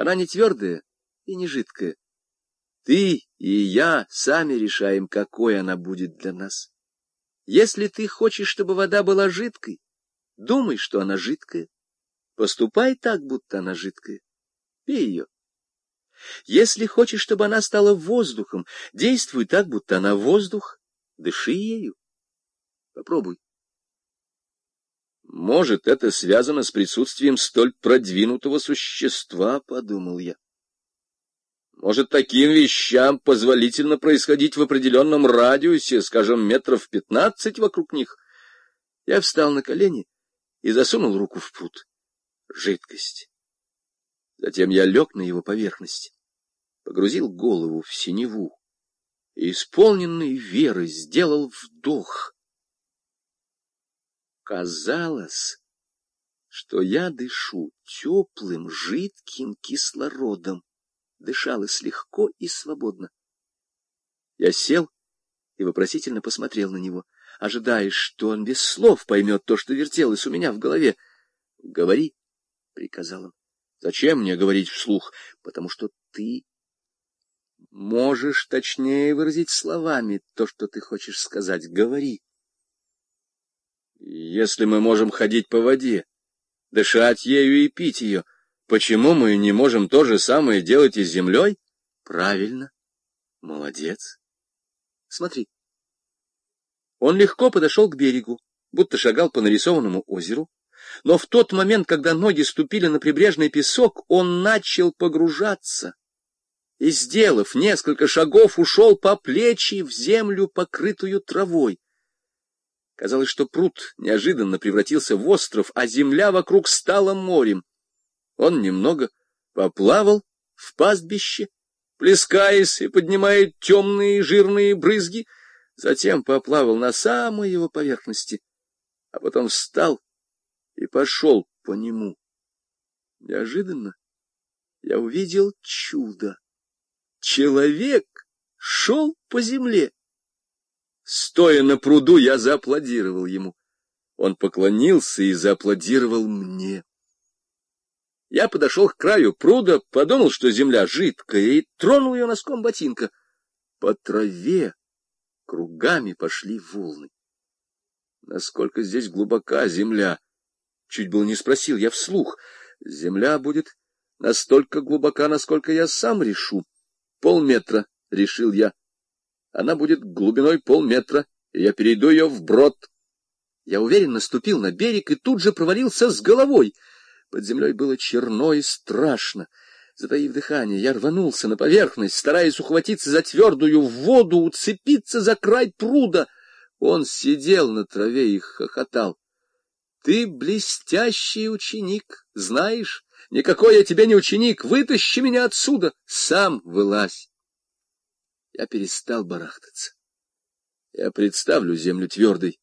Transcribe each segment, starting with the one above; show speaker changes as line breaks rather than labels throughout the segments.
Она не твердая и не жидкая. Ты и я сами решаем, какой она будет для нас. Если ты хочешь, чтобы вода была жидкой, думай, что она жидкая. Поступай так, будто она жидкая. Пей ее. Если хочешь, чтобы она стала воздухом, действуй так, будто она воздух. Дыши ею. Попробуй. Может, это связано с присутствием столь продвинутого существа, — подумал я. Может, таким вещам позволительно происходить в определенном радиусе, скажем, метров пятнадцать вокруг них? Я встал на колени и засунул руку в пруд. Жидкость. Затем я лег на его поверхность, погрузил голову в синеву и, исполненный веры, сделал вдох. Казалось, что я дышу теплым, жидким кислородом. Дышалось легко и свободно. Я сел и вопросительно посмотрел на него, ожидая, что он без слов поймет то, что вертелось у меня в голове. — Говори, — приказал он. — Зачем мне говорить вслух? Потому что ты можешь точнее выразить словами то, что ты хочешь сказать. Говори. Если мы можем ходить по воде, дышать ею и пить ее, почему мы не можем то же самое делать и с землей? Правильно. Молодец. Смотри. Он легко подошел к берегу, будто шагал по нарисованному озеру, но в тот момент, когда ноги ступили на прибрежный песок, он начал погружаться и, сделав несколько шагов, ушел по плечи в землю, покрытую травой. Казалось, что пруд неожиданно превратился в остров, а земля вокруг стала морем. Он немного поплавал в пастбище, плескаясь и поднимая темные жирные брызги, затем поплавал на самой его поверхности, а потом встал и пошел по нему. Неожиданно я увидел чудо. Человек шел по земле. Стоя на пруду, я зааплодировал ему. Он поклонился и зааплодировал мне. Я подошел к краю пруда, подумал, что земля жидкая, и тронул ее носком ботинка. По траве кругами пошли волны. Насколько здесь глубока земля? Чуть было не спросил я вслух. Земля будет настолько глубока, насколько я сам решу. Полметра, решил я. Она будет глубиной полметра, и я перейду ее вброд. Я уверенно ступил на берег и тут же провалился с головой. Под землей было черно и страшно. Затаив дыхание, я рванулся на поверхность, стараясь ухватиться за твердую воду, уцепиться за край пруда. Он сидел на траве и хохотал. — Ты блестящий ученик, знаешь? Никакой я тебе не ученик, вытащи меня отсюда, сам вылазь. Я перестал барахтаться. Я представлю землю твердой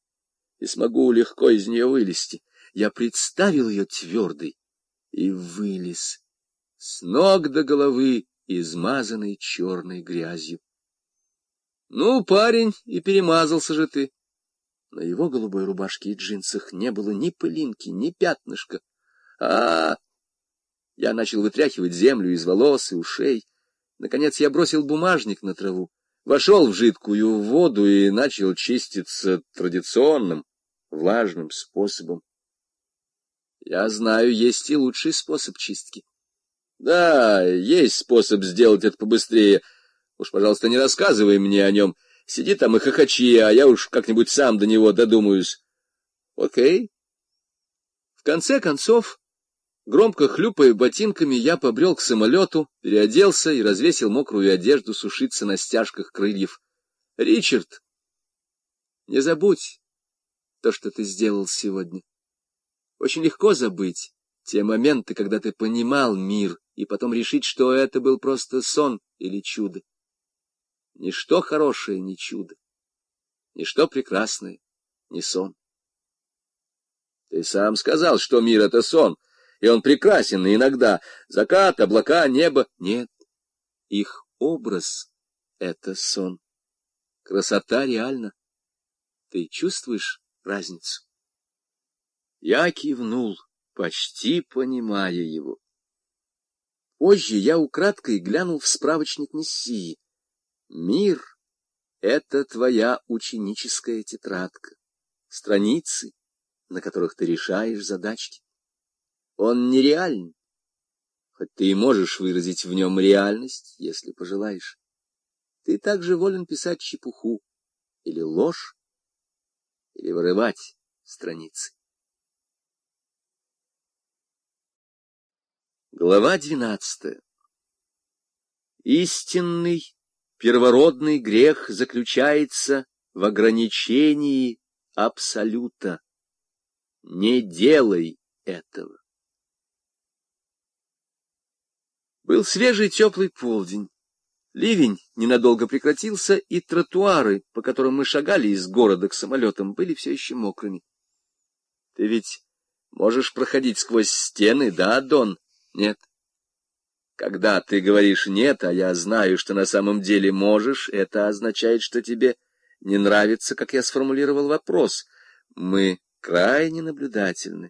и смогу легко из нее вылезти. Я представил ее твердой и вылез, с ног до головы, измазанной черной грязью. Ну, парень, и перемазался же ты. На его голубой рубашке и джинсах не было ни пылинки, ни пятнышка. А, -а, а Я начал вытряхивать землю из волос и ушей. Наконец я бросил бумажник на траву, вошел в жидкую воду и начал чиститься традиционным, влажным способом. Я знаю, есть и лучший способ чистки. Да, есть способ сделать это побыстрее. Уж, пожалуйста, не рассказывай мне о нем. Сиди там и хохочи, а я уж как-нибудь сам до него додумаюсь. Окей. В конце концов, Громко хлюпая ботинками, я побрел к самолету, переоделся и развесил мокрую одежду сушиться на стяжках крыльев. — Ричард, не забудь то, что ты сделал сегодня. Очень легко забыть те моменты, когда ты понимал мир, и потом решить, что это был просто сон или чудо. Ничто хорошее не чудо, ничто прекрасное не сон. Ты сам сказал, что мир — это сон — и он прекрасен иногда. Закат, облака, небо. Нет, их образ — это сон. Красота реальна. Ты чувствуешь разницу? Я кивнул, почти понимая его. Позже я украдкой глянул в справочник Мессии. Мир — это твоя ученическая тетрадка, страницы, на которых ты решаешь задачки. Он нереален, хоть ты и можешь выразить в нем реальность, если пожелаешь. Ты также волен писать чепуху или ложь, или вырывать страницы. Глава двенадцатая. Истинный первородный грех заключается в ограничении абсолюта. Не делай этого. Был свежий теплый полдень. Ливень ненадолго прекратился, и тротуары, по которым мы шагали из города к самолетам, были все еще мокрыми. — Ты ведь можешь проходить сквозь стены, да, Дон? Нет. Когда ты говоришь «нет», а я знаю, что на самом деле можешь, это означает, что тебе не нравится, как я сформулировал вопрос. Мы крайне наблюдательны.